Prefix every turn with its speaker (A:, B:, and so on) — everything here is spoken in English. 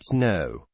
A: snow.